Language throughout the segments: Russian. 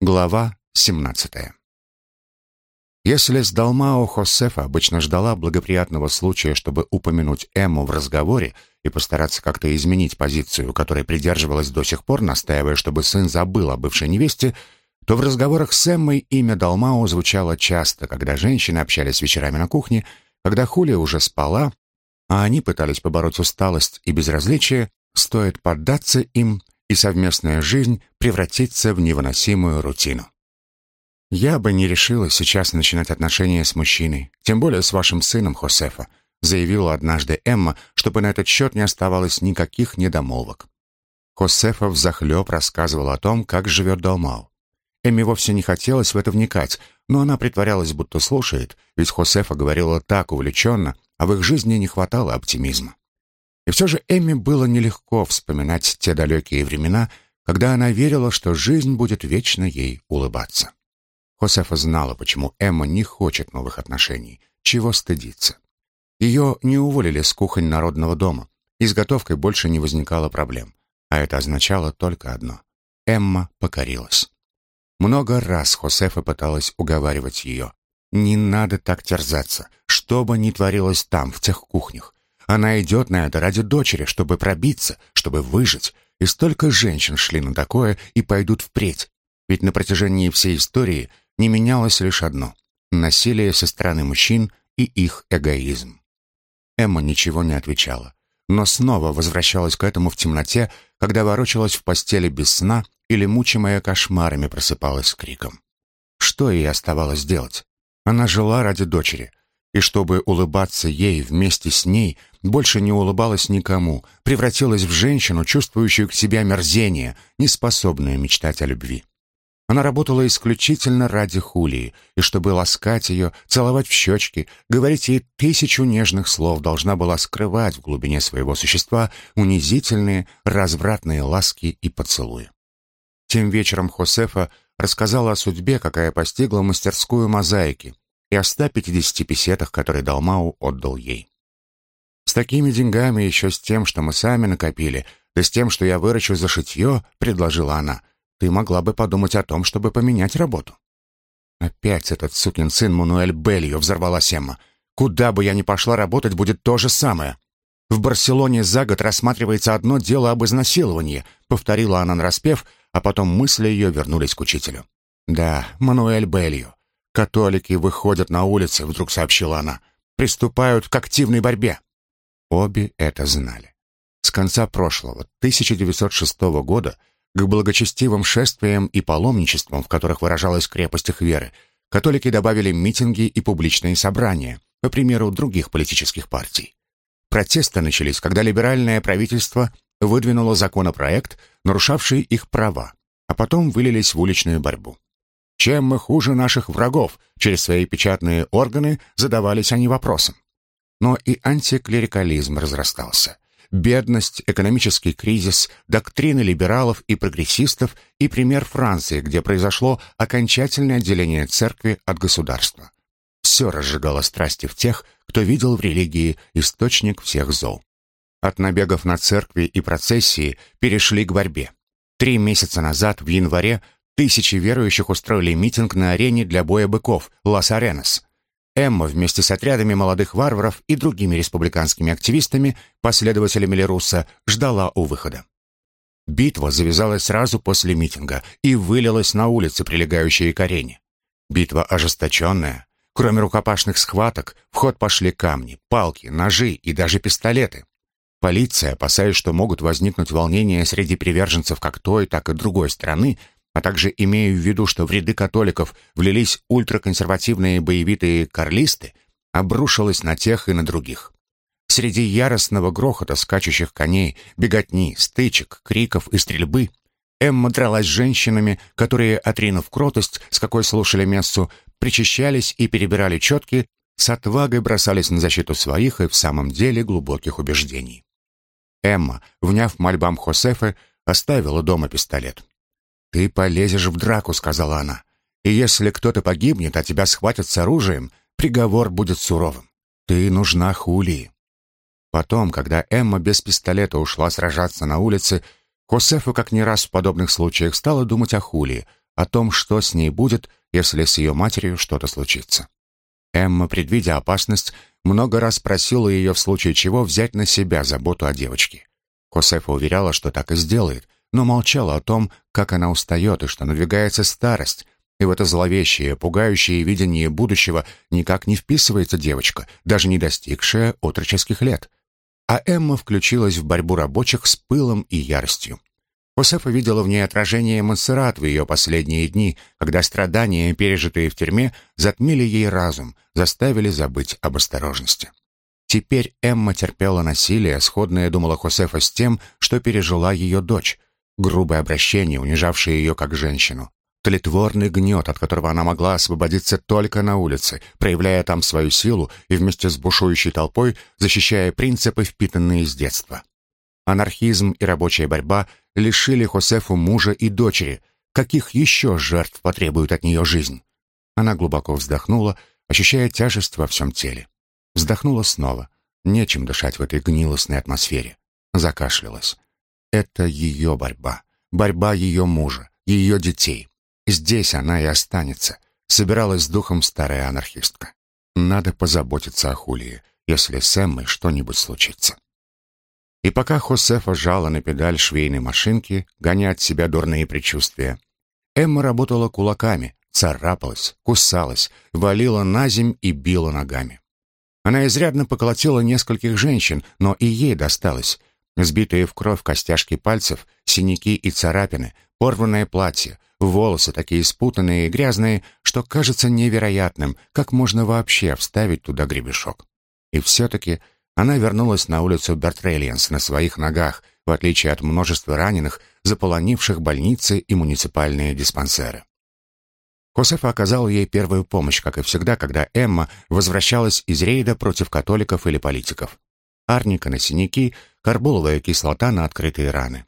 Глава 17. Если с Далмао Хосефа обычно ждала благоприятного случая, чтобы упомянуть Эмму в разговоре и постараться как-то изменить позицию, которой придерживалась до сих пор, настаивая, чтобы сын забыл о бывшей невесте, то в разговорах с Эммой имя Далмао звучало часто, когда женщины общались вечерами на кухне, когда Хулия уже спала, а они пытались побороть усталость и безразличие, стоит поддаться им и совместная жизнь превратится в невыносимую рутину. «Я бы не решила сейчас начинать отношения с мужчиной, тем более с вашим сыном Хосефа», заявила однажды Эмма, чтобы на этот счет не оставалось никаких недомолвок. Хосефа взахлеб рассказывал о том, как живет Далмау. Эмме вовсе не хотелось в это вникать, но она притворялась, будто слушает, ведь Хосефа говорила так увлеченно, а в их жизни не хватало оптимизма. И все же Эмме было нелегко вспоминать те далекие времена, когда она верила, что жизнь будет вечно ей улыбаться. Хосефа знала, почему Эмма не хочет новых отношений, чего стыдиться. Ее не уволили с кухонь народного дома, и с готовкой больше не возникало проблем. А это означало только одно — Эмма покорилась. Много раз Хосефа пыталась уговаривать ее. «Не надо так терзаться, что бы ни творилось там, в тех кухнях. Она идет на это ради дочери, чтобы пробиться, чтобы выжить. И столько женщин шли на такое и пойдут впредь. Ведь на протяжении всей истории не менялось лишь одно — насилие со стороны мужчин и их эгоизм. Эмма ничего не отвечала, но снова возвращалась к этому в темноте, когда ворочалась в постели без сна или, мучимая кошмарами, просыпалась с криком. Что ей оставалось делать? Она жила ради дочери, и чтобы улыбаться ей вместе с ней, больше не улыбалась никому, превратилась в женщину, чувствующую к себе омерзение, неспособную мечтать о любви. Она работала исключительно ради Хулии, и чтобы ласкать ее, целовать в щечки, говорить ей тысячу нежных слов, должна была скрывать в глубине своего существа унизительные, развратные ласки и поцелуи. Тем вечером Хосефа рассказала о судьбе, какая постигла мастерскую мозаики, и о 150 песетах, которые Далмау отдал ей. Такими деньгами, еще с тем, что мы сами накопили, да с тем, что я выращу за шитье, предложила она, ты могла бы подумать о том, чтобы поменять работу. Опять этот сукин сын Мануэль Белью взорвалась Эмма. Куда бы я ни пошла работать, будет то же самое. В Барселоне за год рассматривается одно дело об изнасиловании, повторила она нараспев, а потом мысли ее вернулись к учителю. Да, Мануэль Белью. «Католики выходят на улицы», — вдруг сообщила она. «Приступают к активной борьбе». Обе это знали. С конца прошлого, 1906 года, к благочестивым шествиям и паломничествам, в которых выражалась крепость их веры, католики добавили митинги и публичные собрания, по примеру других политических партий. Протесты начались, когда либеральное правительство выдвинуло законопроект, нарушавший их права, а потом вылились в уличную борьбу. Чем мы хуже наших врагов? Через свои печатные органы задавались они вопросом. Но и антиклерикализм разрастался. Бедность, экономический кризис, доктрины либералов и прогрессистов и пример Франции, где произошло окончательное отделение церкви от государства. Все разжигало страсти в тех, кто видел в религии источник всех зол. От набегов на церкви и процессии перешли к борьбе. Три месяца назад, в январе, Тысячи верующих устроили митинг на арене для боя быков Лас-Аренас. Эмма вместе с отрядами молодых варваров и другими республиканскими активистами, последователями Леруса, ждала у выхода. Битва завязалась сразу после митинга и вылилась на улицы, прилегающие к арене. Битва ожесточенная. Кроме рукопашных схваток, в ход пошли камни, палки, ножи и даже пистолеты. Полиция, опасаясь, что могут возникнуть волнения среди приверженцев как той, так и другой страны, а также имея в виду, что в ряды католиков влились ультраконсервативные боевитые карлисты, обрушилась на тех и на других. Среди яростного грохота скачущих коней, беготни, стычек, криков и стрельбы Эмма дралась с женщинами, которые, отринув кротость, с какой слушали мессу, причащались и перебирали четки, с отвагой бросались на защиту своих и в самом деле глубоких убеждений. Эмма, вняв мольбам Хосефа, оставила дома пистолет. «Ты полезешь в драку», — сказала она. «И если кто-то погибнет, а тебя схватят с оружием, приговор будет суровым. Ты нужна Хулии». Потом, когда Эмма без пистолета ушла сражаться на улице, Хосефа, как не раз в подобных случаях, стала думать о Хулии, о том, что с ней будет, если с ее матерью что-то случится. Эмма, предвидя опасность, много раз просила ее в случае чего взять на себя заботу о девочке. Хосефа уверяла, что так и сделает, но молчала о том, как она устает и что надвигается старость, и в это зловещее, пугающее видение будущего никак не вписывается девочка, даже не достигшая отроческих лет. А Эмма включилась в борьбу рабочих с пылом и яростью. Хосефа видела в ней отражение Монсеррат в ее последние дни, когда страдания, пережитые в тюрьме, затмили ей разум, заставили забыть об осторожности. Теперь Эмма терпела насилие, сходное, думала Хосефа, с тем, что пережила ее дочь, грубое обращение, унижавшее ее как женщину, тлетворный гнет, от которого она могла освободиться только на улице, проявляя там свою силу и вместе с бушующей толпой защищая принципы, впитанные с детства. Анархизм и рабочая борьба лишили Хосефу мужа и дочери. Каких еще жертв потребует от нее жизнь? Она глубоко вздохнула, ощущая тяжесть во всем теле. Вздохнула снова. Нечем дышать в этой гнилостной атмосфере. Закашлялась. Это ее борьба. Борьба ее мужа, ее детей. Здесь она и останется. Собиралась с духом старая анархистка. Надо позаботиться о Хулии, если с Эммой что-нибудь случится. И пока Хосефа жала на педаль швейной машинки, гоня от себя дурные предчувствия, Эмма работала кулаками, царапалась, кусалась, валила на земь и била ногами. Она изрядно поколотила нескольких женщин, но и ей досталось. Сбитые в кровь костяшки пальцев, синяки и царапины, порванное платье, волосы такие спутанные и грязные, что кажется невероятным, как можно вообще вставить туда гребешок. И все-таки она вернулась на улицу Бертрелиенс на своих ногах, в отличие от множества раненых, заполонивших больницы и муниципальные диспансеры. Хосефа оказал ей первую помощь, как и всегда, когда Эмма возвращалась из рейда против католиков или политиков. Арника на синяки, карболовая кислота на открытые раны.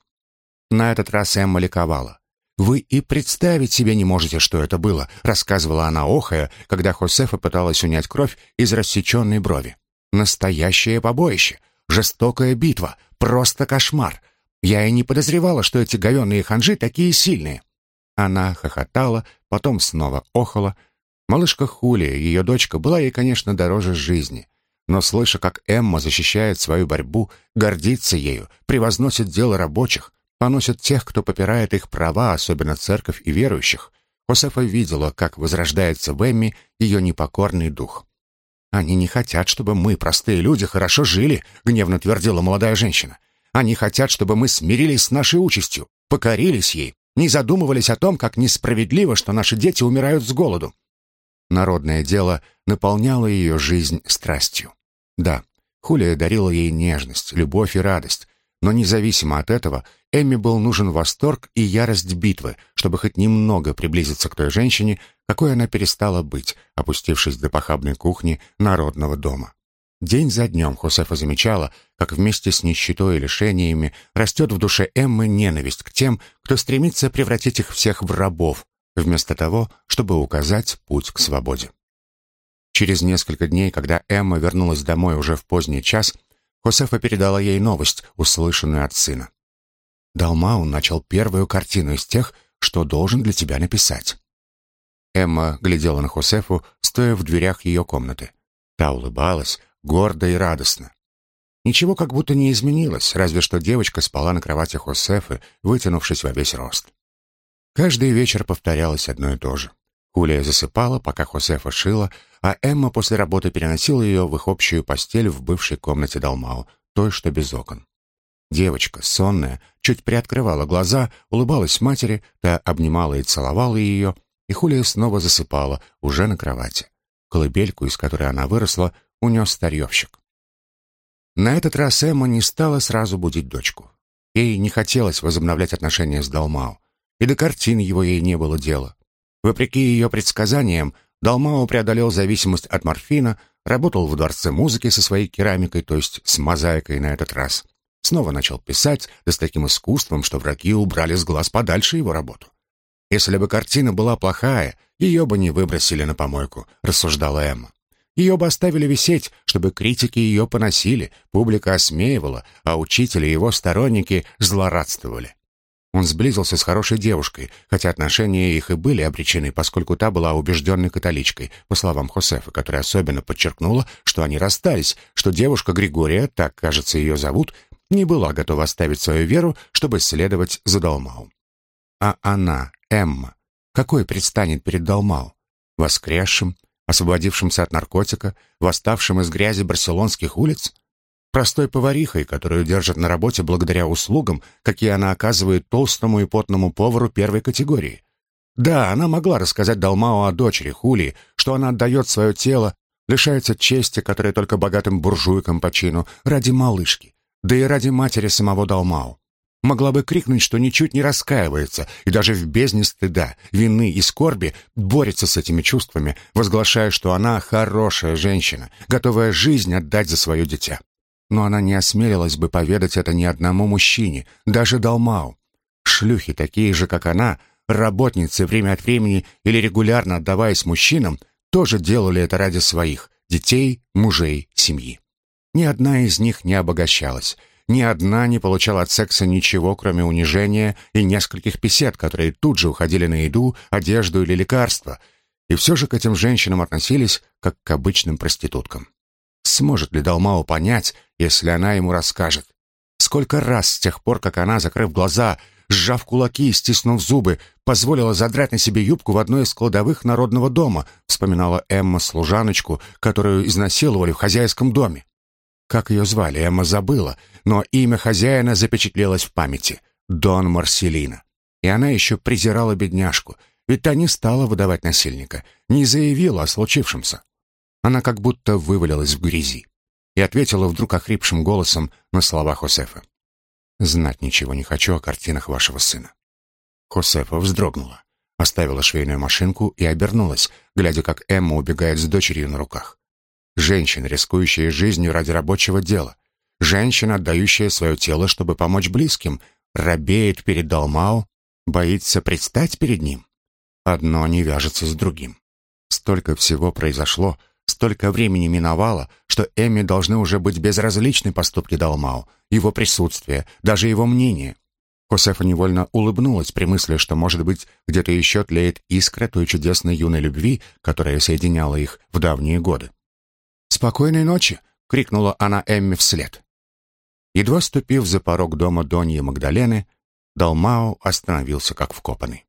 На этот раз Эмма ликовала. «Вы и представить себе не можете, что это было», рассказывала она охая, когда Хосефа пыталась унять кровь из рассеченной брови. Настоящее побоище, жестокая битва, просто кошмар. Я и не подозревала, что эти говёные ханжи такие сильные. Она хохотала, потом снова охала. Малышка Хулия, ее дочка, была ей, конечно, дороже жизни. Но слыша, как Эмма защищает свою борьбу, гордится ею, превозносит дело рабочих, поносит тех, кто попирает их права, особенно церковь и верующих, Хосефа видела, как возрождается в Эмме ее непокорный дух. «Они не хотят, чтобы мы, простые люди, хорошо жили», — гневно твердила молодая женщина. «Они хотят, чтобы мы смирились с нашей участью, покорились ей, не задумывались о том, как несправедливо, что наши дети умирают с голоду». Народное дело наполняло ее жизнь страстью. Да, Хулия дарила ей нежность, любовь и радость, но независимо от этого, Эмми был нужен восторг и ярость битвы, чтобы хоть немного приблизиться к той женщине, какой она перестала быть, опустившись до похабной кухни народного дома. День за днем Хосефа замечала, как вместе с нищетой и лишениями растет в душе Эммы ненависть к тем, кто стремится превратить их всех в рабов, вместо того, чтобы указать путь к свободе. Через несколько дней, когда Эмма вернулась домой уже в поздний час, Хосефа передала ей новость, услышанную от сына. Далмау начал первую картину из тех, что должен для тебя написать. Эмма глядела на Хосефу, стоя в дверях ее комнаты. Та улыбалась, гордо и радостно. Ничего как будто не изменилось, разве что девочка спала на кровати Хосефы, вытянувшись во весь рост. Каждый вечер повторялось одно и то же. Хулия засыпала, пока Хосефа шила, а Эмма после работы переносила ее в их общую постель в бывшей комнате Далмау, той, что без окон. Девочка, сонная, чуть приоткрывала глаза, улыбалась матери, та обнимала и целовала ее, и Хулия снова засыпала, уже на кровати. Колыбельку, из которой она выросла, унес старьевщик. На этот раз Эмма не стала сразу будить дочку. Ей не хотелось возобновлять отношения с Далмау, и до картин его ей не было дела. Вопреки ее предсказаниям, Далмао преодолел зависимость от морфина, работал в дворце музыки со своей керамикой, то есть с мозаикой на этот раз. Снова начал писать, да с таким искусством, что враги убрали с глаз подальше его работу. «Если бы картина была плохая, ее бы не выбросили на помойку», — рассуждала Эмма. Ее бы оставили висеть, чтобы критики ее поносили, публика осмеивала, а учители и его сторонники злорадствовали. Он сблизился с хорошей девушкой, хотя отношения их и были обречены, поскольку та была убежденной католичкой, по словам Хосефа, которая особенно подчеркнула, что они расстались, что девушка Григория, так, кажется, ее зовут, не была готова оставить свою веру, чтобы следовать за Далмау. А она, Эмма, какой предстанет перед Далмау? Воскресшим, освободившимся от наркотика, восставшим из грязи барселонских улиц? Простой поварихой, которую держат на работе благодаря услугам, какие она оказывает толстому и потному повару первой категории. Да, она могла рассказать Далмао о дочери Хули, что она отдает свое тело, лишается чести, которая только богатым буржуйкам по чину, ради малышки, да и ради матери самого Далмао. Могла бы крикнуть, что ничуть не раскаивается, и даже в бездне стыда, вины и скорби борется с этими чувствами, возглашая, что она хорошая женщина, готовая жизнь отдать за свое дитя но она не осмелилась бы поведать это ни одному мужчине, даже Далмау. Шлюхи, такие же, как она, работницы время от времени или регулярно отдаваясь мужчинам, тоже делали это ради своих детей, мужей, семьи. Ни одна из них не обогащалась, ни одна не получала от секса ничего, кроме унижения и нескольких песет, которые тут же уходили на еду, одежду или лекарства, и все же к этим женщинам относились как к обычным проституткам. Сможет ли Далмао понять, если она ему расскажет? Сколько раз с тех пор, как она, закрыв глаза, сжав кулаки и стиснув зубы, позволила задрать на себе юбку в одной из кладовых народного дома, вспоминала Эмма служаночку, которую изнасиловали в хозяйском доме. Как ее звали, Эмма забыла, но имя хозяина запечатлелось в памяти — Дон Марселина. И она еще презирала бедняжку, ведь та не стала выдавать насильника, не заявила о случившемся. Она как будто вывалилась в грязи и ответила вдруг охрипшим голосом на слова Хосефа. «Знать ничего не хочу о картинах вашего сына». Хосефа вздрогнула, оставила швейную машинку и обернулась, глядя, как Эмма убегает с дочерью на руках. Женщина, рискующая жизнью ради рабочего дела. Женщина, отдающая свое тело, чтобы помочь близким, робеет перед Далмау, боится предстать перед ним. Одно не вяжется с другим. Столько всего произошло, Столько времени миновало, что Эмми должны уже быть безразличны поступки Далмау, его присутствие, даже его мнение. Хосефа невольно улыбнулась при мысли, что, может быть, где-то еще тлеет искра той чудесной юной любви, которая соединяла их в давние годы. «Спокойной ночи!» — крикнула она Эмми вслед. Едва ступив за порог дома Доньи Магдалены, Далмау остановился как вкопанный.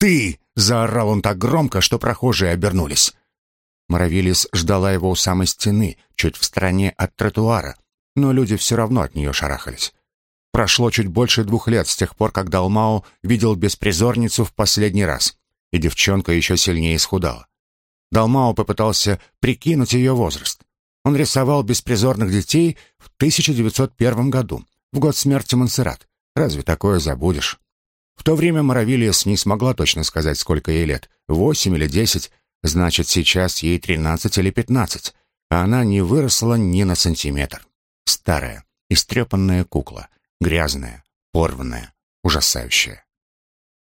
«Ты!» — заорал он так громко, что прохожие обернулись. Моровилис ждала его у самой стены, чуть в стороне от тротуара, но люди все равно от нее шарахались. Прошло чуть больше двух лет с тех пор, как Далмао видел беспризорницу в последний раз, и девчонка еще сильнее исхудала. Далмао попытался прикинуть ее возраст. Он рисовал беспризорных детей в 1901 году, в год смерти Монсеррат. Разве такое забудешь? В то время Моровилиес не смогла точно сказать, сколько ей лет, восемь или десять, Значит, сейчас ей тринадцать или пятнадцать, а она не выросла ни на сантиметр. Старая, истрепанная кукла, грязная, порванная, ужасающая.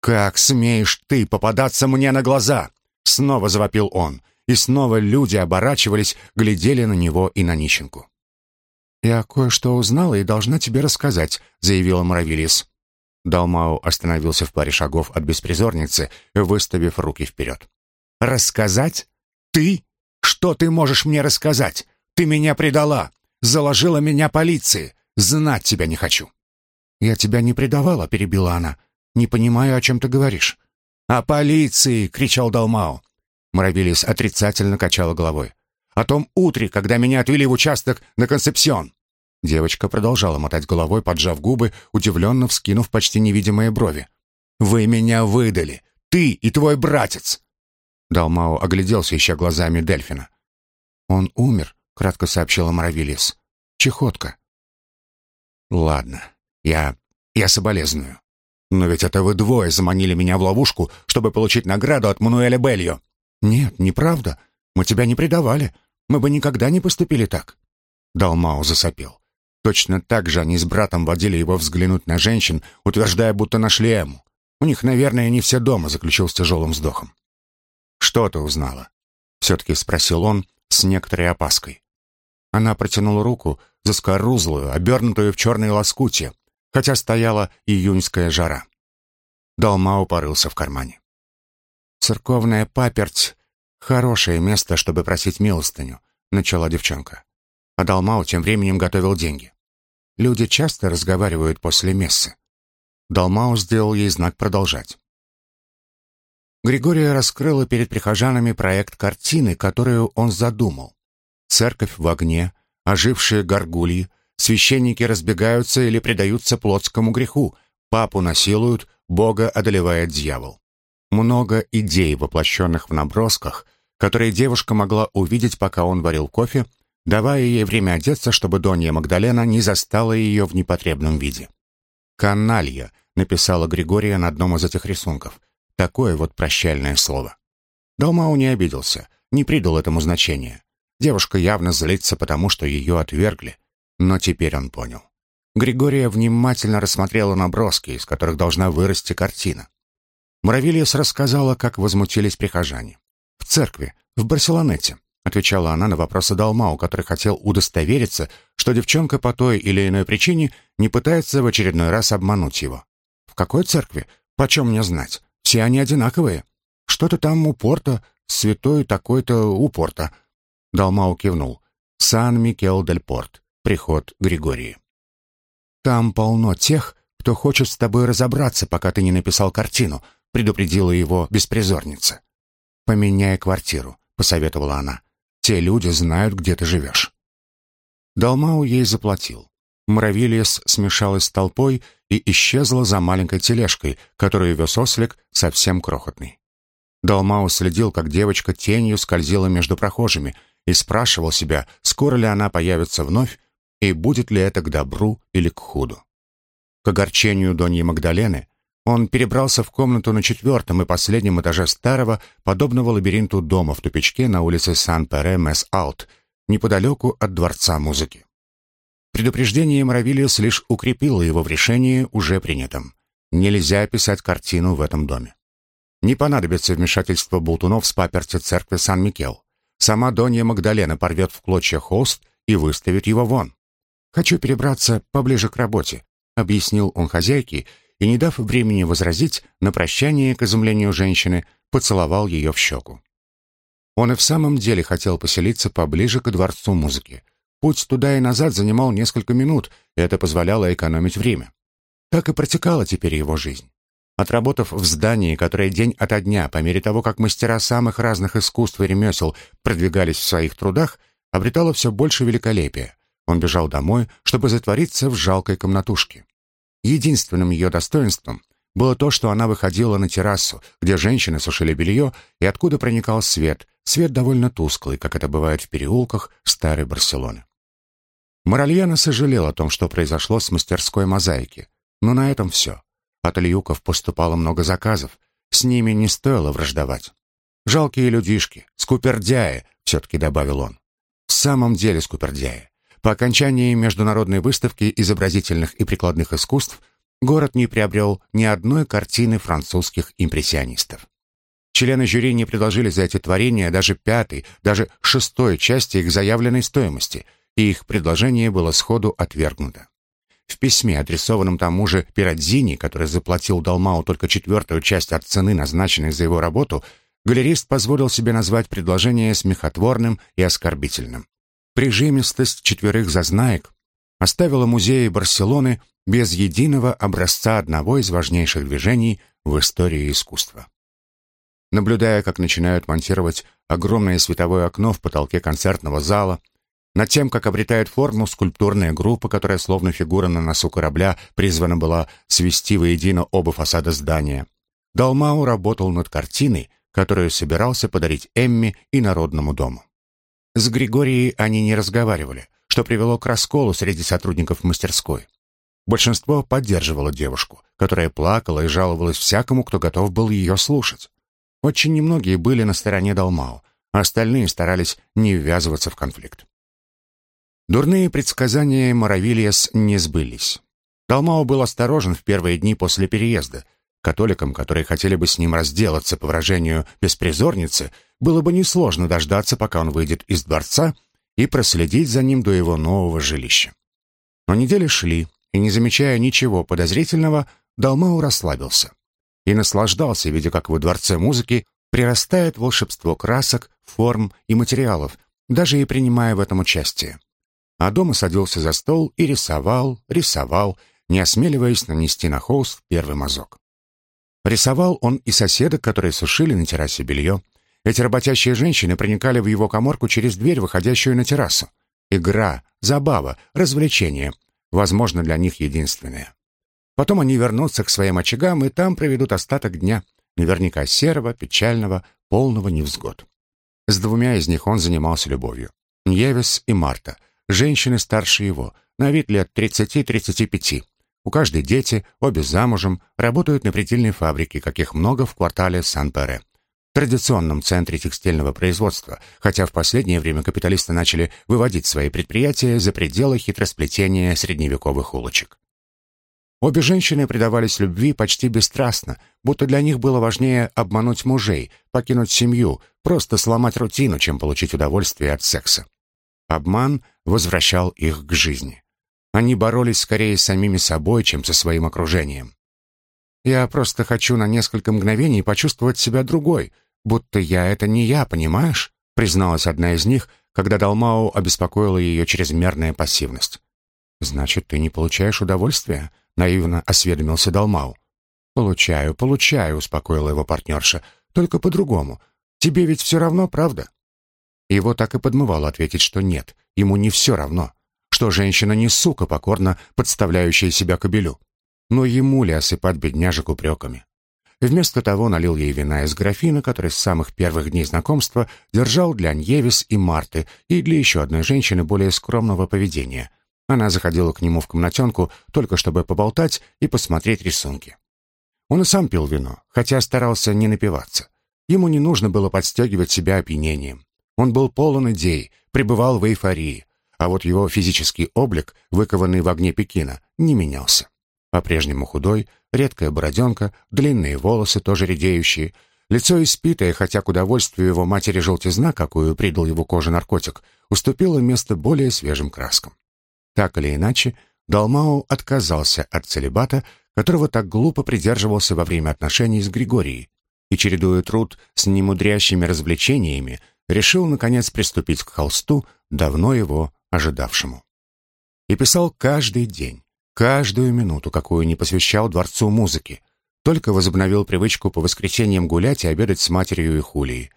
«Как смеешь ты попадаться мне на глаза?» Снова завопил он, и снова люди оборачивались, глядели на него и на нищенку. «Я кое-что узнала и должна тебе рассказать», — заявила Муравилис. Далмау остановился в паре шагов от беспризорницы, выставив руки вперед. Рассказать? Ты? Что ты можешь мне рассказать? Ты меня предала, заложила меня полиции. Знать тебя не хочу. Я тебя не предавала, перебила она. Не понимаю, о чем ты говоришь. О полиции, кричал Далмао. Муравилис отрицательно качала головой. О том утре, когда меня отвели в участок на Концепсион. Девочка продолжала мотать головой, поджав губы, удивленно вскинув почти невидимые брови. «Вы меня выдали! Ты и твой братец! Далмао огляделся, ища глазами Дельфина. «Он умер», — кратко сообщила Моровилис. «Чехотка». «Ладно, я... я соболезную. Но ведь это вы двое заманили меня в ловушку, чтобы получить награду от Мануэля Бельо». «Нет, неправда. Мы тебя не предавали. Мы бы никогда не поступили так». Далмао засопел. Точно так же они с братом водили его взглянуть на женщин, утверждая, будто нашли Эму. У них, наверное, не все дома, заключил с тяжелым вздохом. «Что ты узнала?» — все-таки спросил он с некоторой опаской. Она протянула руку, заскорузлую, обернутую в черные лоскутья. хотя стояла июньская жара. Далмау порылся в кармане. «Церковная паперть — хорошее место, чтобы просить милостыню», — начала девчонка. А Далмау тем временем готовил деньги. Люди часто разговаривают после мессы. Далмау сделал ей знак продолжать. Григория раскрыла перед прихожанами проект картины, которую он задумал. Церковь в огне, ожившие горгульи, священники разбегаются или предаются плотскому греху, папу насилуют, Бога одолевает дьявол. Много идей, воплощенных в набросках, которые девушка могла увидеть, пока он варил кофе, давая ей время одеться, чтобы Донья Магдалена не застала ее в непотребном виде. «Каналья», — написала Григория на одном из этих рисунков — Такое вот прощальное слово. Далмау не обиделся, не придал этому значения. Девушка явно злится, потому что ее отвергли. Но теперь он понял. Григория внимательно рассмотрела наброски, из которых должна вырасти картина. Муравилиес рассказала, как возмутились прихожане. «В церкви, в Барселонете», — отвечала она на вопросы Далмау, который хотел удостовериться, что девчонка по той или иной причине не пытается в очередной раз обмануть его. «В какой церкви? Почем мне знать? Все они одинаковые. Что-то там у порта, святой такой-то у порта». Далмау кивнул. «Сан-Микел-дель-Порт. Приход Григории». «Там полно тех, кто хочет с тобой разобраться, пока ты не написал картину», предупредила его беспризорница. «Поменяй квартиру», — посоветовала она. «Те люди знают, где ты живешь». Далмау ей заплатил. Муравилиес смешалась с толпой и исчезла за маленькой тележкой, которую вез ослик, совсем крохотный. Далмау следил, как девочка тенью скользила между прохожими, и спрашивал себя, скоро ли она появится вновь, и будет ли это к добру или к худу. К огорчению Доньи Магдалены он перебрался в комнату на четвертом и последнем этаже старого, подобного лабиринту дома в тупичке на улице Сан-Пере-Мес-Алт, неподалеку от Дворца музыки. Предупреждение Муравилиус лишь укрепило его в решении, уже принятом. Нельзя писать картину в этом доме. Не понадобится вмешательство болтунов с паперти церкви Сан-Микел. Сама Донья Магдалена порвет в клочья холст и выставит его вон. «Хочу перебраться поближе к работе», — объяснил он хозяйке, и, не дав времени возразить, на прощание, к изумлению женщины, поцеловал ее в щеку. Он и в самом деле хотел поселиться поближе к дворцу музыки — Путь туда и назад занимал несколько минут, и это позволяло экономить время. Так и протекала теперь его жизнь. Отработав в здании, которое день ото дня, по мере того, как мастера самых разных искусств и ремесел продвигались в своих трудах, обретало все больше великолепия. Он бежал домой, чтобы затвориться в жалкой комнатушке. Единственным ее достоинством было то, что она выходила на террасу, где женщины сушили белье и откуда проникал свет, свет довольно тусклый, как это бывает в переулках старой Барселоны. Моральяна сожалел о том, что произошло с мастерской мозаики. Но на этом все. От Ильюков поступало много заказов. С ними не стоило враждовать. «Жалкие людишки, скупердяи», — все-таки добавил он. «В самом деле скупердяи. По окончании международной выставки изобразительных и прикладных искусств город не приобрел ни одной картины французских импрессионистов. Члены жюри не предложили за эти творения даже пятой, даже шестой части их заявленной стоимости — и их предложение было сходу отвергнуто. В письме, адресованном тому же Пирадзини, который заплатил Далмау только четвертую часть от цены, назначенной за его работу, галерист позволил себе назвать предложение смехотворным и оскорбительным. Прижимистость четверых зазнаек оставила музеи Барселоны без единого образца одного из важнейших движений в истории искусства. Наблюдая, как начинают монтировать огромное световое окно в потолке концертного зала, над тем, как обретает форму скульптурная группа, которая, словно фигура на носу корабля, призвана была свести воедино оба фасада здания. Далмау работал над картиной, которую собирался подарить Эмми и Народному дому. С Григорией они не разговаривали, что привело к расколу среди сотрудников мастерской. Большинство поддерживало девушку, которая плакала и жаловалась всякому, кто готов был ее слушать. Очень немногие были на стороне Далмау, а остальные старались не ввязываться в конфликт. Дурные предсказания Моравильес не сбылись. Талмао был осторожен в первые дни после переезда. Католикам, которые хотели бы с ним разделаться, по выражению беспризорницы, было бы несложно дождаться, пока он выйдет из дворца, и проследить за ним до его нового жилища. Но недели шли, и не замечая ничего подозрительного, Далмау расслабился и наслаждался, видя, как во дворце музыки прирастает волшебство красок, форм и материалов, даже и принимая в этом участие. А дома садился за стол и рисовал, рисовал, не осмеливаясь нанести на холст первый мазок. Рисовал он и соседок, которые сушили на террасе белье. Эти работящие женщины проникали в его коморку через дверь, выходящую на террасу. Игра, забава, развлечение. Возможно, для них единственное. Потом они вернутся к своим очагам и там проведут остаток дня, наверняка серого, печального, полного невзгод. С двумя из них он занимался любовью. Евис и Марта, женщины старше его, на вид лет 30-35. У каждой дети, обе замужем, работают на предельной фабрике, каких много в квартале Сан-Пере, традиционном центре текстильного производства, хотя в последнее время капиталисты начали выводить свои предприятия за пределы хитросплетения средневековых улочек. Обе женщины предавались любви почти бесстрастно, будто для них было важнее обмануть мужей, покинуть семью, просто сломать рутину, чем получить удовольствие от секса. Обман возвращал их к жизни. Они боролись скорее с самими собой, чем со своим окружением. «Я просто хочу на несколько мгновений почувствовать себя другой, будто я — это не я, понимаешь?» призналась одна из них, когда Далмау обеспокоила ее чрезмерная пассивность. «Значит, ты не получаешь удовольствия?» — наивно осведомился Далмау. «Получаю, получаю», — успокоила его партнерша. «Только по-другому. Тебе ведь все равно, правда?» Его так и подмывало ответить, что нет, ему не все равно что женщина не сука, покорно подставляющая себя кобелю. Но ему ли осыпать бедняжек упреками? Вместо того налил ей вина из графина, который с самых первых дней знакомства держал для Ньевис и Марты и для еще одной женщины более скромного поведения. Она заходила к нему в комнатенку только чтобы поболтать и посмотреть рисунки. Он и сам пил вино, хотя старался не напиваться. Ему не нужно было подстегивать себя опьянением. Он был полон идей, пребывал в эйфории, а вот его физический облик, выкованный в огне Пекина, не менялся. По-прежнему худой, редкая бороденка, длинные волосы, тоже редеющие, лицо испитое, хотя к удовольствию его матери желтизна, какую придал его коже наркотик, уступило место более свежим краскам. Так или иначе, Далмау отказался от целебата, которого так глупо придерживался во время отношений с Григорией, и, чередуя труд с немудрящими развлечениями, решил, наконец, приступить к холсту, давно его ожидавшему. И писал каждый день, каждую минуту, какую не посвящал дворцу музыки, только возобновил привычку по воскресеньям гулять и обедать с матерью и Хулией.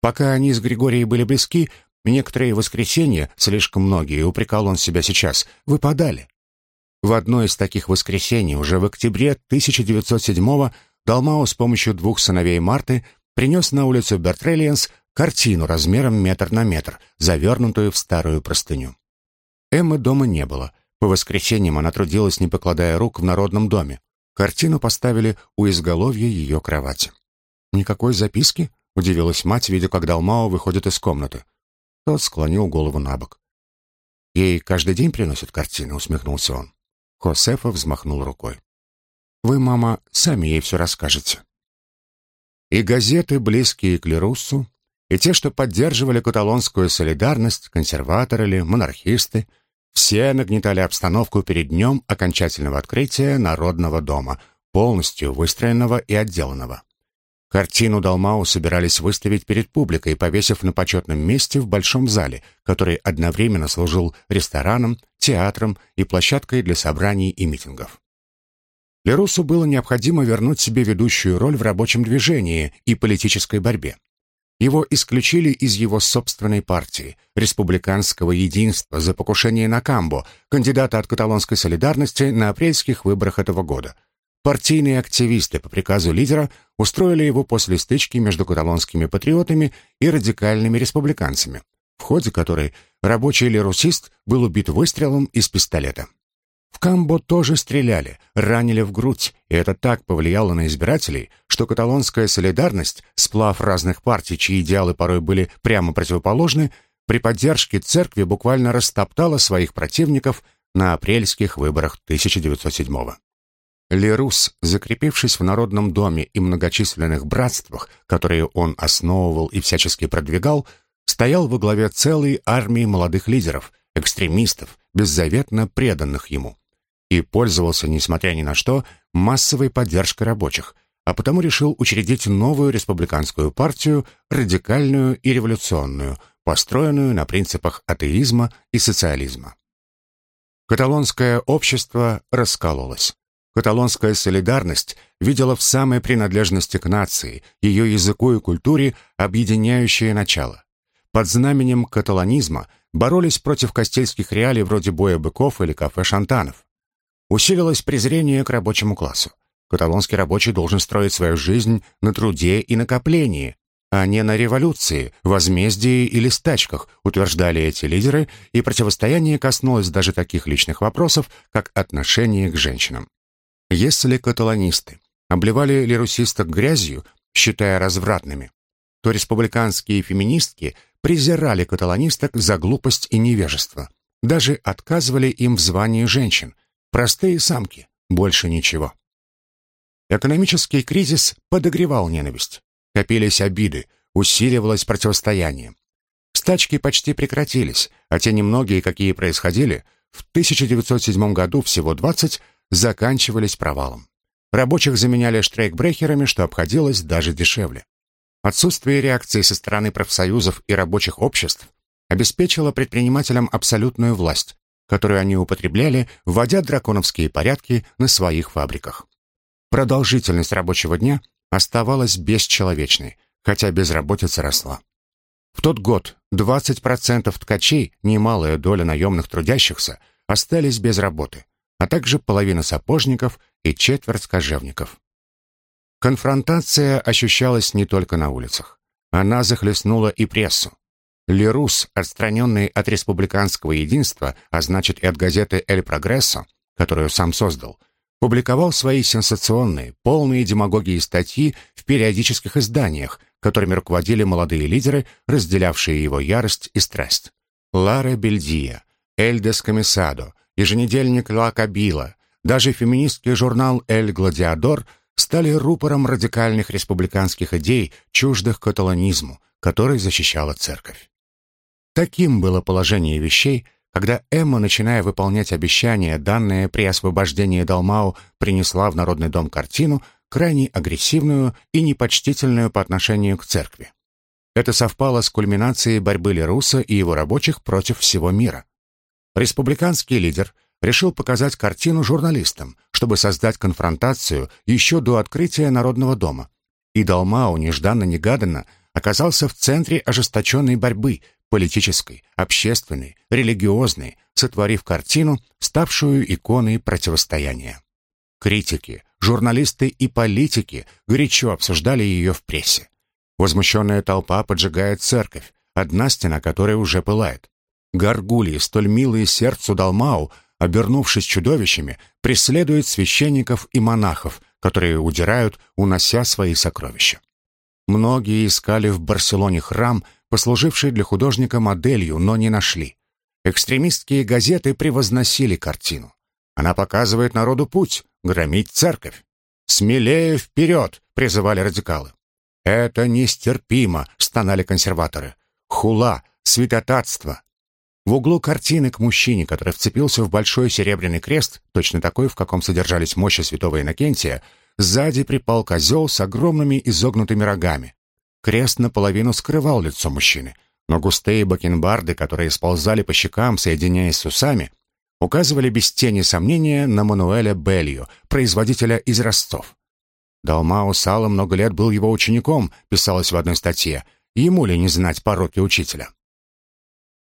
Пока они с Григорией были близки, некоторые воскресенья, слишком многие, упрекал он себя сейчас, выпадали. В одно из таких воскресений, уже в октябре 1907-го, Далмао с помощью двух сыновей Марты принес на улицу Бертрелиенс картину размером метр на метр, завернутую в старую простыню. Эммы дома не было. По воскресеньям она трудилась, не покладая рук, в народном доме. Картину поставили у изголовья ее кровати. «Никакой записки?» — удивилась мать, видя, как Далмао выходит из комнаты. Тот склонил голову на бок. «Ей каждый день приносят картины», — усмехнулся он. Хосефа взмахнул рукой. «Вы, мама, сами ей все расскажете». И газеты, близкие к Леруссу, и те, что поддерживали каталонскую солидарность, консерваторы или монархисты, все нагнетали обстановку перед днем окончательного открытия Народного дома, полностью выстроенного и отделанного. Картину Далмау собирались выставить перед публикой, повесив на почетном месте в большом зале, который одновременно служил рестораном, театром и площадкой для собраний и митингов. Лерусу было необходимо вернуть себе ведущую роль в рабочем движении и политической борьбе. Его исключили из его собственной партии, республиканского единства за покушение на Камбо, кандидата от каталонской солидарности на апрельских выборах этого года. Партийные активисты по приказу лидера устроили его после стычки между каталонскими патриотами и радикальными республиканцами, в ходе которой рабочий лерусист был убит выстрелом из пистолета. В Камбо тоже стреляли, ранили в грудь, и это так повлияло на избирателей, что каталонская солидарность, сплав разных партий, чьи идеалы порой были прямо противоположны, при поддержке церкви буквально растоптала своих противников на апрельских выборах 1907 года. Лерус, закрепившись в Народном доме и многочисленных братствах, которые он основывал и всячески продвигал, стоял во главе целой армии молодых лидеров, экстремистов, беззаветно преданных ему. И пользовался, несмотря ни на что, массовой поддержкой рабочих, а потому решил учредить новую республиканскую партию, радикальную и революционную, построенную на принципах атеизма и социализма. Каталонское общество раскололось. Каталонская солидарность видела в самой принадлежности к нации, ее языку и культуре объединяющее начало. Под знаменем каталонизма боролись против кастильских реалий вроде боя быков или кафе шантанов. Усилилось презрение к рабочему классу. Каталонский рабочий должен строить свою жизнь на труде и накоплении, а не на революции, возмездии или стачках, утверждали эти лидеры, и противостояние коснулось даже таких личных вопросов, как отношение к женщинам. Если каталонисты обливали лирусисток грязью, считая развратными, то республиканские феминистки презирали каталонисток за глупость и невежество, даже отказывали им в звании женщин – Простые самки, больше ничего. Экономический кризис подогревал ненависть. Копились обиды, усиливалось противостояние. Стачки почти прекратились, а те немногие, какие происходили, в 1907 году всего 20, заканчивались провалом. Рабочих заменяли штрейкбрехерами, что обходилось даже дешевле. Отсутствие реакции со стороны профсоюзов и рабочих обществ обеспечило предпринимателям абсолютную власть, которую они употребляли, вводя драконовские порядки на своих фабриках. Продолжительность рабочего дня оставалась бесчеловечной, хотя безработица росла. В тот год 20% ткачей, немалая доля наемных трудящихся, остались без работы, а также половина сапожников и четверть кожевников. Конфронтация ощущалась не только на улицах. Она захлестнула и прессу. Лерус, отстраненный от республиканского единства, а значит и от газеты «Эль Прогрессо», которую сам создал, публиковал свои сенсационные, полные демагогии статьи в периодических изданиях, которыми руководили молодые лидеры, разделявшие его ярость и страсть. Лара Бельдия, Эль Дескомисадо, еженедельник Ла Кабила, даже феминистский журнал «Эль Гладиадор» стали рупором радикальных республиканских идей, чуждых каталонизму, который защищала церковь. Таким было положение вещей, когда Эмма, начиная выполнять обещания, данные при освобождении Далмау, принесла в Народный дом картину, крайне агрессивную и непочтительную по отношению к церкви. Это совпало с кульминацией борьбы Леруса и его рабочих против всего мира. Республиканский лидер решил показать картину журналистам, чтобы создать конфронтацию еще до открытия Народного дома. И Далмау нежданно-негаданно оказался в центре ожесточенной борьбы, политической, общественной, религиозной, сотворив картину, ставшую иконой противостояния. Критики, журналисты и политики горячо обсуждали ее в прессе. Возмущенная толпа поджигает церковь, одна стена которой уже пылает. Гаргулии, столь милые сердцу Далмау, обернувшись чудовищами, преследуют священников и монахов, которые удирают, унося свои сокровища. Многие искали в Барселоне храм, послуживший для художника моделью, но не нашли. Экстремистские газеты превозносили картину. Она показывает народу путь — громить церковь. «Смелее вперед!» — призывали радикалы. «Это нестерпимо!» — стонали консерваторы. «Хула! Святотатство!» В углу картины к мужчине, который вцепился в большой серебряный крест, точно такой, в каком содержались мощи святого Иннокентия, Сзади припал козел с огромными изогнутыми рогами. Крест наполовину скрывал лицо мужчины, но густые бакенбарды, которые сползали по щекам, соединяясь с усами, указывали без тени сомнения на Мануэля Белью, производителя из Ростов. Далмау Сало много лет был его учеником, писалось в одной статье. Ему ли не знать пороки учителя?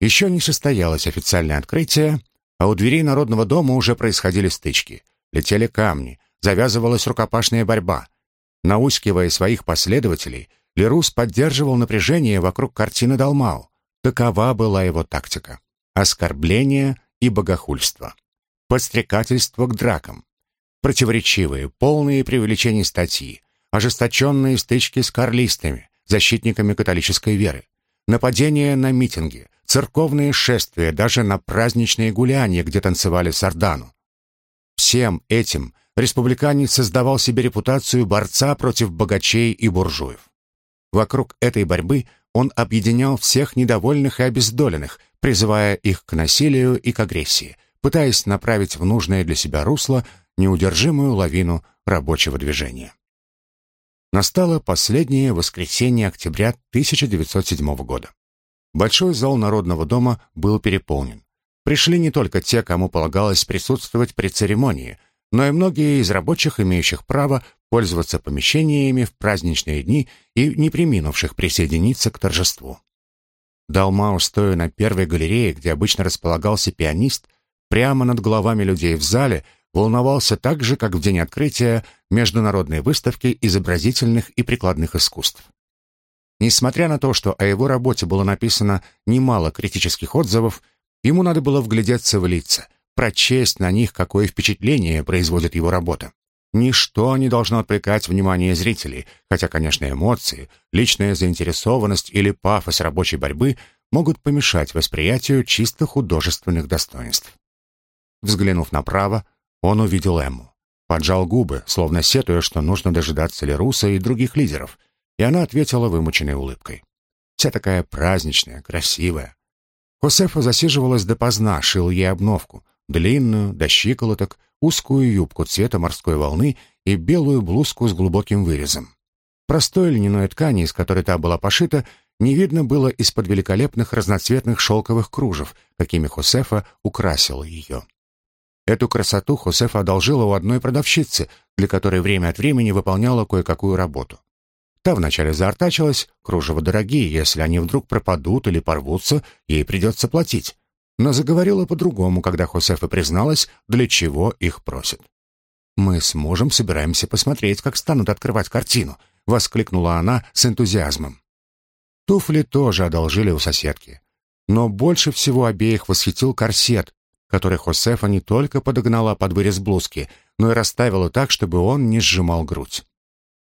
Еще не состоялось официальное открытие, а у дверей Народного дома уже происходили стычки. Летели камни, завязывалась рукопашная борьба. Наускивая своих последователей, Лерус поддерживал напряжение вокруг картины Далмау. Такова была его тактика. Оскорбление и богохульство. Подстрекательство к дракам. Противоречивые, полные преувеличений статьи, ожесточенные стычки с карлистами, защитниками католической веры, нападения на митинги, церковные шествия, даже на праздничные гуляния, где танцевали сардану. Всем этим – республиканец создавал себе репутацию борца против богачей и буржуев. Вокруг этой борьбы он объединял всех недовольных и обездоленных, призывая их к насилию и к агрессии, пытаясь направить в нужное для себя русло неудержимую лавину рабочего движения. Настало последнее воскресенье октября 1907 года. Большой зал Народного дома был переполнен. Пришли не только те, кому полагалось присутствовать при церемонии, но и многие из рабочих, имеющих право пользоваться помещениями в праздничные дни и не приминувших присоединиться к торжеству. Далмау, стоя на первой галерее, где обычно располагался пианист, прямо над головами людей в зале, волновался так же, как в день открытия Международной выставки изобразительных и прикладных искусств. Несмотря на то, что о его работе было написано немало критических отзывов, ему надо было вглядеться в лица, прочесть на них, какое впечатление производит его работа. Ничто не должно отвлекать внимание зрителей, хотя, конечно, эмоции, личная заинтересованность или пафос рабочей борьбы могут помешать восприятию чисто художественных достоинств. Взглянув направо, он увидел Эмму. Поджал губы, словно сетуя, что нужно дожидаться Леруса и других лидеров, и она ответила вымученной улыбкой. Вся такая праздничная, красивая. Хосефа засиживалась допоздна, шил ей обновку, длинную, до щиколоток, узкую юбку цвета морской волны и белую блузку с глубоким вырезом. Простой льняной ткани, из которой та была пошита, не видно было из-под великолепных разноцветных шелковых кружев, какими Хосефа украсила ее. Эту красоту Хосефа одолжила у одной продавщицы, для которой время от времени выполняла кое-какую работу. Та вначале заортачилась, кружева дорогие, если они вдруг пропадут или порвутся, ей придется платить. Но заговорила по-другому, когда Хосефа призналась, для чего их просят. «Мы с мужем собираемся посмотреть, как станут открывать картину», — воскликнула она с энтузиазмом. Туфли тоже одолжили у соседки. Но больше всего обеих восхитил корсет, который Хосефа не только подогнала под вырез блузки, но и расставила так, чтобы он не сжимал грудь.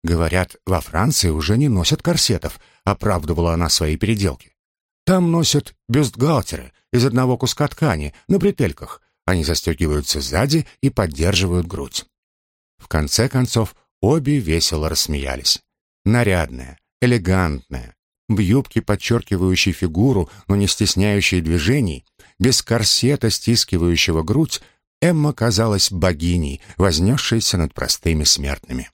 Говорят, во Франции уже не носят корсетов, оправдывала она свои переделки. Там носят бюстгальтеры из одного куска ткани на бретельках. Они застегиваются сзади и поддерживают грудь. В конце концов, обе весело рассмеялись. Нарядная, элегантная, в юбке, подчеркивающей фигуру, но не стесняющей движений, без корсета, стискивающего грудь, Эмма казалась богиней, вознесшейся над простыми смертными.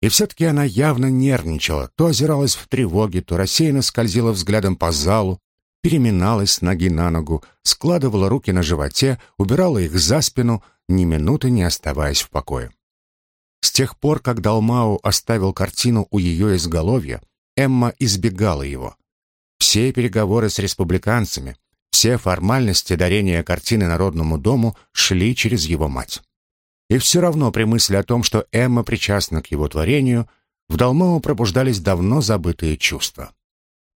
И все-таки она явно нервничала, то озиралась в тревоге, то рассеянно скользила взглядом по залу, переминалась с ноги на ногу, складывала руки на животе, убирала их за спину, ни минуты не оставаясь в покое. С тех пор, как Далмау оставил картину у ее изголовья, Эмма избегала его. Все переговоры с республиканцами, все формальности дарения картины Народному дому шли через его мать. И все равно при мысли о том, что Эмма причастна к его творению, в Далмау пробуждались давно забытые чувства.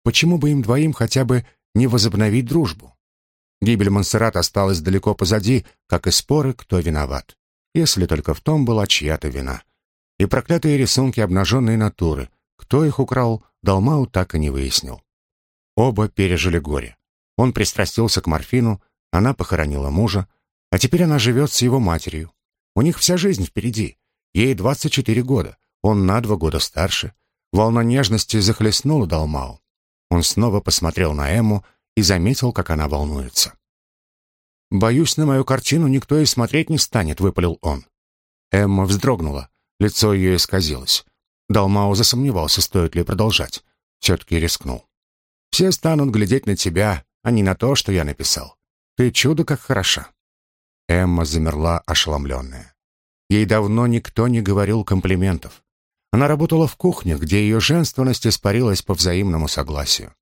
Почему бы им двоим хотя бы не возобновить дружбу? Гибель Монсеррат осталась далеко позади, как и споры, кто виноват. Если только в том была чья-то вина. И проклятые рисунки обнаженной натуры. Кто их украл, Далмау так и не выяснил. Оба пережили горе. Он пристрастился к морфину, она похоронила мужа, а теперь она живет с его матерью. У них вся жизнь впереди. Ей 24 года, он на два года старше. Волна нежности захлестнула Далмау. Он снова посмотрел на Эмму и заметил, как она волнуется. «Боюсь, на мою картину никто и смотреть не станет», — выпалил он. Эмма вздрогнула, лицо ее исказилось. Далмау засомневался, стоит ли продолжать. Все-таки рискнул. «Все станут глядеть на тебя, а не на то, что я написал. Ты чудо как хороша». Эмма замерла ошеломленная. Ей давно никто не говорил комплиментов. Она работала в кухне, где ее женственность испарилась по взаимному согласию.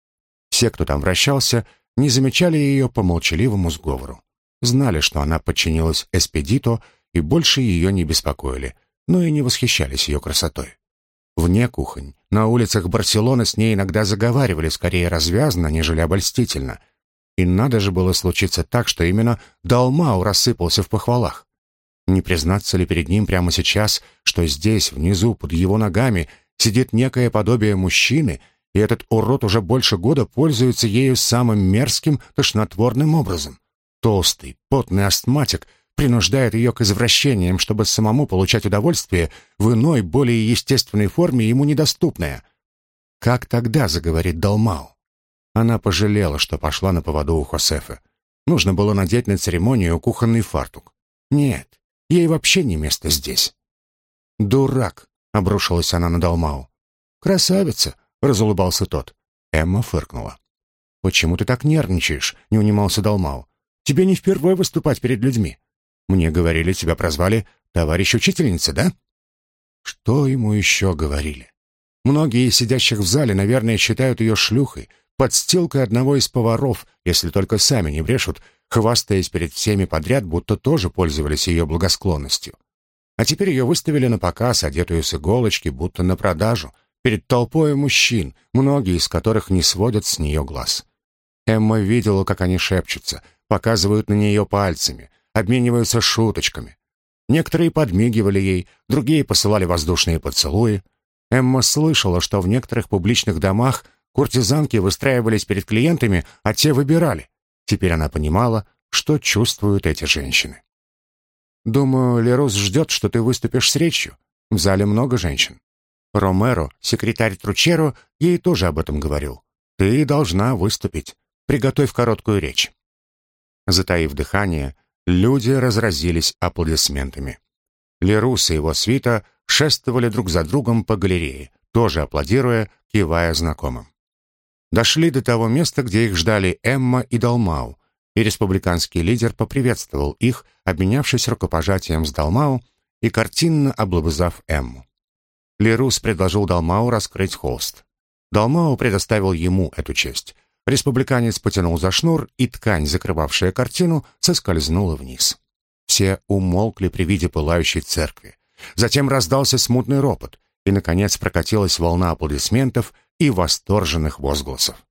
Все, кто там вращался, не замечали ее по молчаливому сговору. Знали, что она подчинилась Эспедито и больше ее не беспокоили, но и не восхищались ее красотой. Вне кухонь, на улицах Барселоны с ней иногда заговаривали скорее развязно, нежели обольстительно — и надо же было случиться так, что именно Далмау рассыпался в похвалах. Не признаться ли перед ним прямо сейчас, что здесь, внизу, под его ногами, сидит некое подобие мужчины, и этот урод уже больше года пользуется ею самым мерзким, тошнотворным образом? Толстый, потный астматик принуждает ее к извращениям, чтобы самому получать удовольствие в иной, более естественной форме, ему недоступное. Как тогда заговорит Далмау? Она пожалела, что пошла на поводу у Хосефа. Нужно было надеть на церемонию кухонный фартук. Нет, ей вообще не место здесь. «Дурак!» — обрушилась она на Далмау. «Красавица!» — разулыбался тот. Эмма фыркнула. «Почему ты так нервничаешь?» — не унимался Далмау. «Тебе не впервые выступать перед людьми. Мне говорили, тебя прозвали товарищ учительница, да?» Что ему еще говорили? Многие из сидящих в зале, наверное, считают ее шлюхой, подстилкой одного из поваров, если только сами не брешут, хвастаясь перед всеми подряд, будто тоже пользовались ее благосклонностью. А теперь ее выставили на показ, одетую с иголочки, будто на продажу, перед толпой мужчин, многие из которых не сводят с нее глаз. Эмма видела, как они шепчутся, показывают на нее пальцами, обмениваются шуточками. Некоторые подмигивали ей, другие посылали воздушные поцелуи. Эмма слышала, что в некоторых публичных домах куртизанки выстраивались перед клиентами, а те выбирали. Теперь она понимала, что чувствуют эти женщины. «Думаю, Лерус ждет, что ты выступишь с речью. В зале много женщин. Ромеро, секретарь Тручеро, ей тоже об этом говорил. Ты должна выступить. Приготовь короткую речь». Затаив дыхание, люди разразились аплодисментами. Лерус и его свита шествовали друг за другом по галерее, тоже аплодируя, кивая знакомым. Дошли до того места, где их ждали Эмма и Далмау, и республиканский лидер поприветствовал их, обменявшись рукопожатием с Далмау и картинно облобызав Эмму. Лерус предложил Далмау раскрыть холст. Далмау предоставил ему эту честь. Республиканец потянул за шнур, и ткань, закрывавшая картину, соскользнула вниз. Все умолкли при виде пылающей церкви. Затем раздался смутный ропот, и, наконец, прокатилась волна аплодисментов и восторженных возгласов.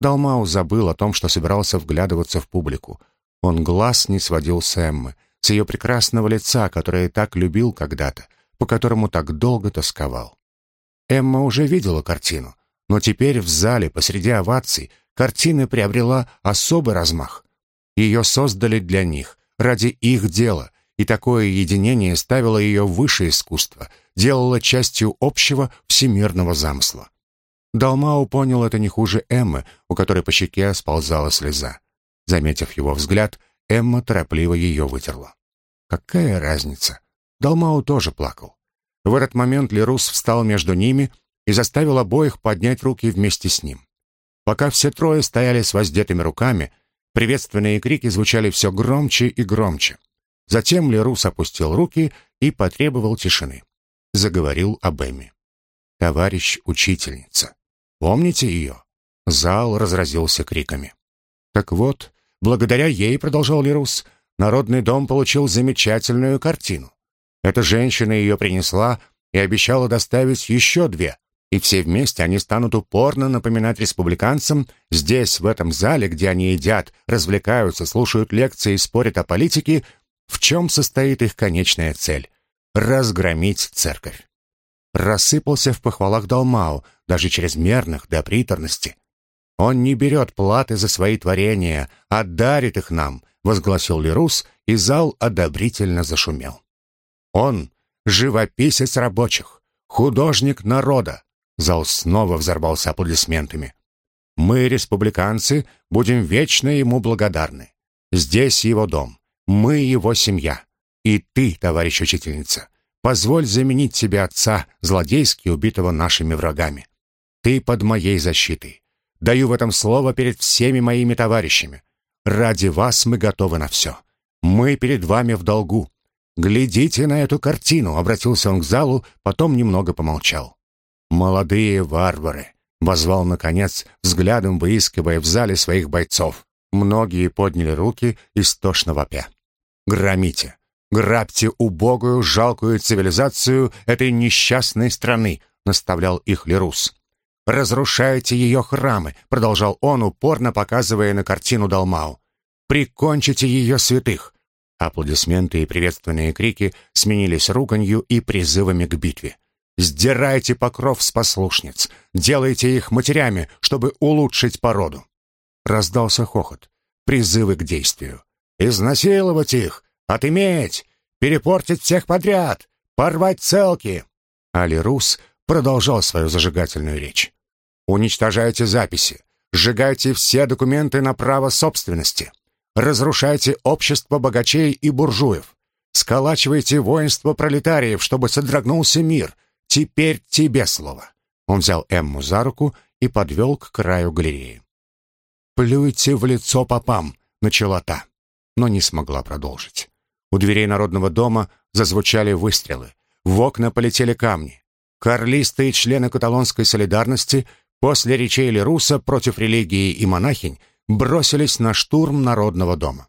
Далмау забыл о том, что собирался вглядываться в публику. Он глаз не сводил с Эммы, с ее прекрасного лица, которое так любил когда-то, по которому так долго тосковал. Эмма уже видела картину, но теперь в зале посреди оваций картина приобрела особый размах. Ее создали для них, ради их дела, и такое единение ставило ее выше искусства, делало частью общего всемирного замысла. Далмау понял это не хуже Эммы, у которой по щеке сползала слеза. Заметив его взгляд, Эмма торопливо ее вытерла. Какая разница? Далмау тоже плакал. В этот момент Лерус встал между ними и заставил обоих поднять руки вместе с ним. Пока все трое стояли с воздетыми руками, приветственные крики звучали все громче и громче. Затем Лерус опустил руки и потребовал тишины. Заговорил об Эмме. «Товарищ учительница, помните ее?» Зал разразился криками. «Так вот, благодаря ей, — продолжал Лерус, — Народный дом получил замечательную картину. Эта женщина ее принесла и обещала доставить еще две, и все вместе они станут упорно напоминать республиканцам здесь, в этом зале, где они едят, развлекаются, слушают лекции и спорят о политике, в чем состоит их конечная цель — разгромить церковь. Рассыпался в похвалах Далмау, даже чрезмерных, до приторности. «Он не берет платы за свои творения, а дарит их нам», — возгласил Лерус, и зал одобрительно зашумел. Он — живописец рабочих, художник народа. Зал снова взорвался аплодисментами. Мы, республиканцы, будем вечно ему благодарны. Здесь его дом, мы его семья. И ты, товарищ учительница, позволь заменить себе отца, злодейски убитого нашими врагами. Ты под моей защитой. Даю в этом слово перед всеми моими товарищами. Ради вас мы готовы на все. Мы перед вами в долгу. «Глядите на эту картину!» — обратился он к залу, потом немного помолчал. «Молодые варвары!» — возвал, наконец, взглядом выискивая в зале своих бойцов. Многие подняли руки, истошно вопя. «Громите! Грабьте убогую, жалкую цивилизацию этой несчастной страны!» — наставлял их Лерус. «Разрушайте ее храмы!» — продолжал он, упорно показывая на картину Далмау. «Прикончите ее святых! Аплодисменты и приветственные крики сменились руганью и призывами к битве. «Сдирайте покров с послушниц! Делайте их матерями, чтобы улучшить породу!» Раздался хохот. Призывы к действию. «Изнасиловать их! Отыметь! Перепортить всех подряд! Порвать целки!» Али Рус продолжал свою зажигательную речь. «Уничтожайте записи! Сжигайте все документы на право собственности! разрушайте общество богачей и буржуев. Сколачивайте воинство пролетариев, чтобы содрогнулся мир. Теперь тебе слово». Он взял Эмму за руку и подвел к краю галереи. «Плюйте в лицо попам», — начала та, но не смогла продолжить. У дверей Народного дома зазвучали выстрелы. В окна полетели камни. Карлисты и члены каталонской солидарности после речей Леруса против религии и монахинь бросились на штурм Народного дома.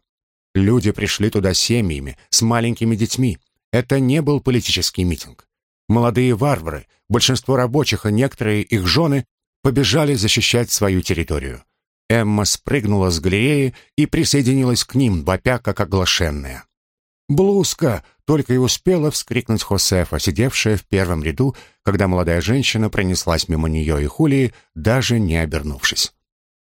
Люди пришли туда семьями, с маленькими детьми. Это не был политический митинг. Молодые варвары, большинство рабочих и некоторые их жены побежали защищать свою территорию. Эмма спрыгнула с галереи и присоединилась к ним, вопя как оглашенная. «Блузка!» — только и успела вскрикнуть Хосефа, сидевшая в первом ряду, когда молодая женщина пронеслась мимо нее и Хулии, даже не обернувшись.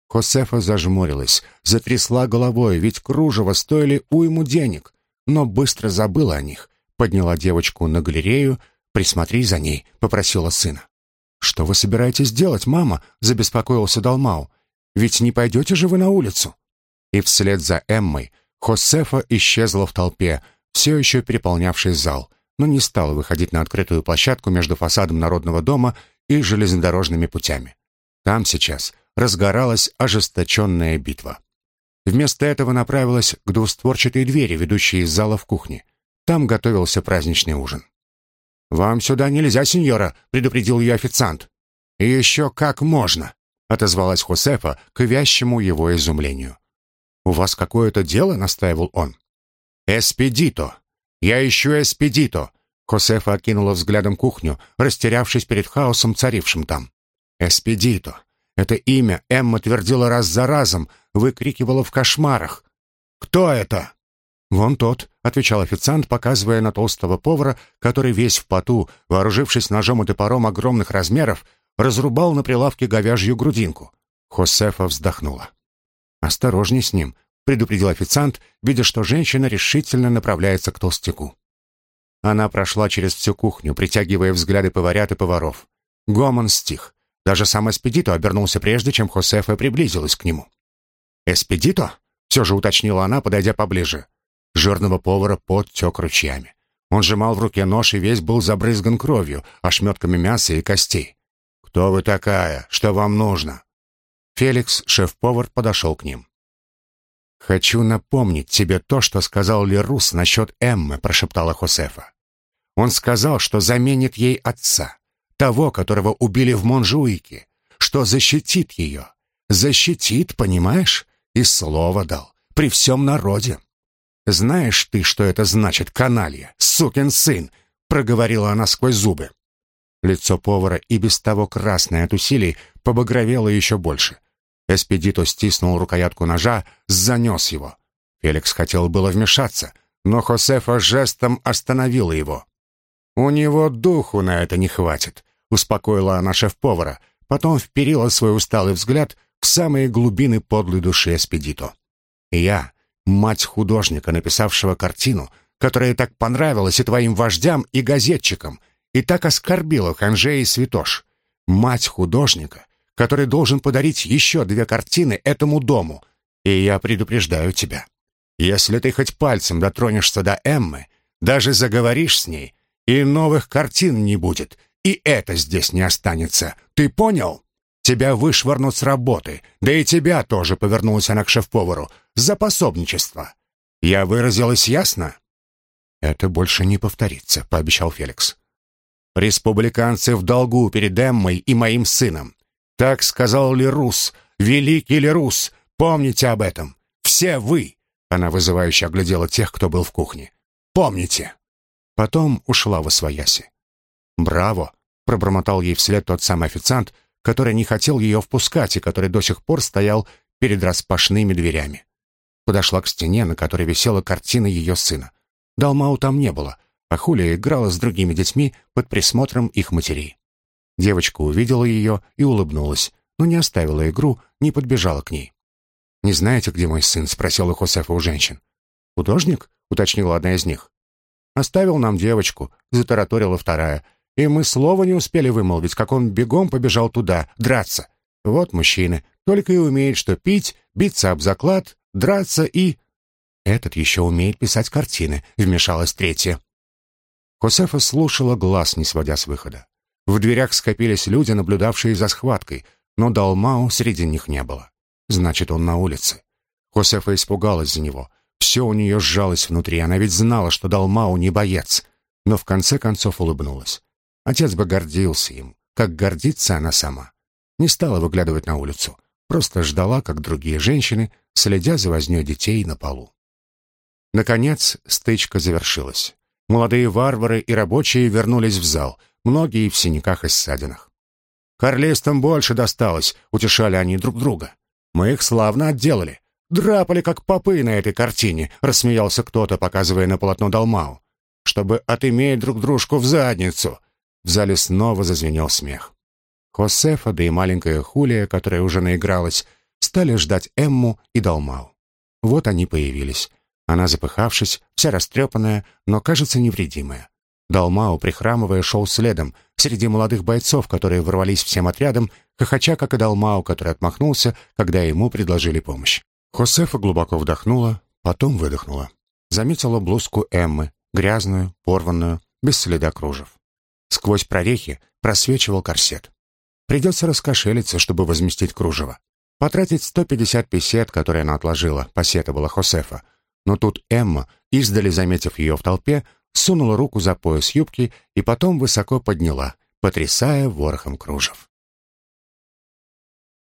Хосефа зажмурилась, затрясла головой, ведь кружево стоили уйму денег, но быстро забыла о них, подняла девочку на галерею, «Присмотри за ней», — попросила сына. «Что вы собираетесь делать, мама?» — забеспокоился Далмау. «Ведь не пойдете же вы на улицу?» И вслед за Эммой Хосефа исчезла в толпе, все еще переполнявший зал, но не стала выходить на открытую площадку между фасадом Народного дома и железнодорожными путями. Там сейчас разгоралась ожесточенная битва. Вместо этого направилась к двустворчатой двери, ведущей из зала в кухне. Там готовился праздничный ужин. «Вам сюда нельзя, сеньора», — предупредил ее официант. «И еще как можно», — отозвалась Хосефа к вящему его изумлению. «У вас какое-то дело?» — настаивал он. «Эспедито! Я ищу эспедито!» Хосефа окинула взглядом кухню, растерявшись перед хаосом, царившим там. «Эспедито! Это имя Эмма твердила раз за разом, выкрикивала в кошмарах. «Кто это?» «Вон тот», — отвечал официант, показывая на толстого повара, который весь в поту, вооружившись ножом и топором огромных размеров, разрубал на прилавке говяжью грудинку. Хосефа вздохнула. «Осторожней с ним», — предупредил официант, видя, что женщина решительно направляется к толстяку. Она прошла через всю кухню, притягивая взгляды поварят и поваров. Гомон стих. Даже сам Эспедито обернулся прежде, чем Хосефа приблизилась к нему. «Эспедито?» — все же уточнила она, подойдя поближе. Жирного повара пот тек ручьями. Он сжимал в руке нож и весь был забрызган кровью, ошметками мяса и костей. «Кто вы такая? Что вам нужно?» Феликс, шеф-повар, подошел к ним. «Хочу напомнить тебе то, что сказал Лерус насчет Эммы», — прошептала Хосефа. «Он сказал, что заменит ей отца, того, которого убили в Монжуике, что защитит ее. Защитит, понимаешь? И слово дал. При всем народе. Знаешь ты, что это значит, каналья, сукин сын?» — проговорила она сквозь зубы. Лицо повара, и без того красное от усилий, побагровело еще больше. Эспедито стиснул рукоятку ножа, занес его. Феликс хотел было вмешаться, но Хосефа жестом остановила его. «У него духу на это не хватит», — успокоила она шеф-повара, потом вперила свой усталый взгляд в самые глубины подлой души Эспедито. «Я, мать художника, написавшего картину, которая так понравилась и твоим вождям, и газетчикам, и так оскорбила Ханже и Святош, мать художника, который должен подарить еще две картины этому дому. И я предупреждаю тебя. Если ты хоть пальцем дотронешься до Эммы, даже заговоришь с ней, и новых картин не будет, и это здесь не останется. Ты понял? Тебя вышвырнут с работы, да и тебя тоже, повернулась она к шеф-повару, за пособничество. Я выразилась ясно? Это больше не повторится, пообещал Феликс. Республиканцы в долгу перед Эммой и моим сыном. Так сказал Лерус, великий Лерус, помните об этом. Все вы, она вызывающе оглядела тех, кто был в кухне. Помните. Потом ушла во свояси. Браво, пробормотал ей вслед тот самый официант, который не хотел ее впускать и который до сих пор стоял перед распашными дверями. Подошла к стене, на которой висела картина ее сына. Далмау там не было, а Хулия играла с другими детьми под присмотром их матерей. Девочка увидела ее и улыбнулась, но не оставила игру, не подбежала к ней. «Не знаете, где мой сын?» — спросила Хосефа у женщин. «Художник?» — уточнила одна из них. «Оставил нам девочку», — затараторила вторая. «И мы слова не успели вымолвить, как он бегом побежал туда, драться. Вот мужчины, только и умеют, что пить, биться об заклад, драться и...» этот еще умеет писать картины», — вмешалась третья. Хосефа слушала глаз, не сводя с выхода. В дверях скопились люди, наблюдавшие за схваткой, но Далмау среди них не было. Значит, он на улице. Хосефа испугалась за него. Все у нее сжалось внутри, она ведь знала, что Далмау не боец. Но в конце концов улыбнулась. Отец бы гордился им, как гордится она сама. Не стала выглядывать на улицу, просто ждала, как другие женщины, следя за вознёй детей на полу. Наконец, стычка завершилась. Молодые варвары и рабочие вернулись в зал, многие в синяках и ссадинах. «Карлистам больше досталось», — утешали они друг друга. «Мы их славно отделали. Драпали, как попы на этой картине», — рассмеялся кто-то, показывая на полотно Далмау. «Чтобы отыметь друг дружку в задницу». В зале снова зазвенел смех. Хосефа, да и маленькая Хулия, которая уже наигралась, стали ждать Эмму и Далмау. Вот они появились. Она, запыхавшись, вся растрепанная, но, кажется, невредимая. Далмау, прихрамывая, шел следом, среди молодых бойцов, которые ворвались всем отрядом, хохоча, как и Далмау, который отмахнулся, когда ему предложили помощь. Хосефа глубоко вдохнула, потом выдохнула. Заметила блузку Эммы, грязную, порванную, без следа кружев. Сквозь прорехи просвечивал корсет. Придется раскошелиться, чтобы возместить кружево. Потратить 150 песет, которые она отложила, посетовала Хосефа. Но тут Эмма, издали заметив ее в толпе, сунула руку за пояс юбки и потом высоко подняла, потрясая ворохом кружев.